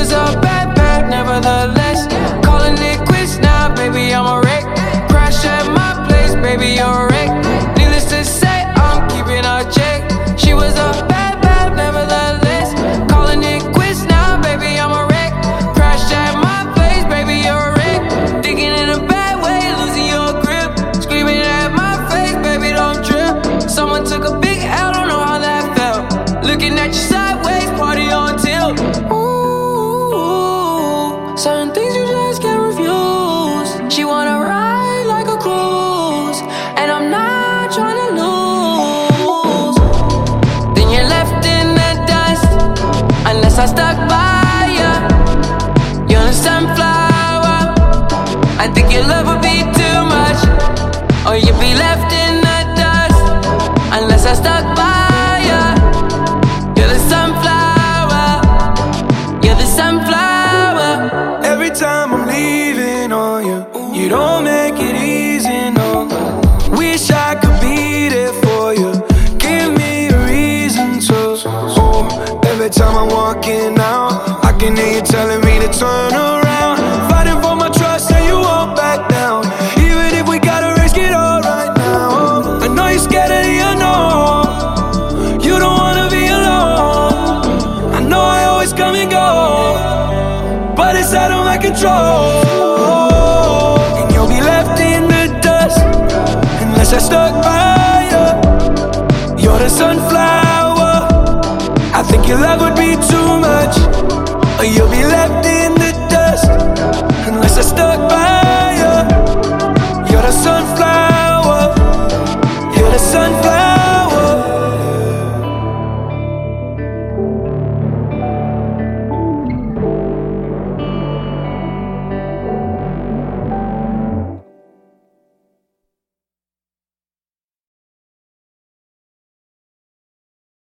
was a bad bad, nevertheless. Calling it quits now, baby, I'm a wreck. Crash at my place, baby, you're a wreck. Needless to say, I'm keeping a check. She was a bad bad, nevertheless. Calling it quits now, baby, I'm a wreck. Crash at my place, baby, you're a wreck. Thinking in a bad way, losing your grip. Screaming at my face, baby, don't trip. Someone took a big L, don't know how that felt. Looking at you. I stuck by you. You're a sunflower. I think your love would be too much, or you'd be left in the dust unless I stuck by you. You're the sunflower. You're the sunflower. Every time I'm every time I'm walking out, I can hear you telling me to turn around. Fighting for my trust, and you won't back down. Even if we gotta risk it all right now. I know you're scared of the unknown. You don't wanna be alone. I know I always come and go but it's out of my control. And you'll be left in the dust unless I stuck by you. You're the sunflower. Your love would be too much, or you'll be left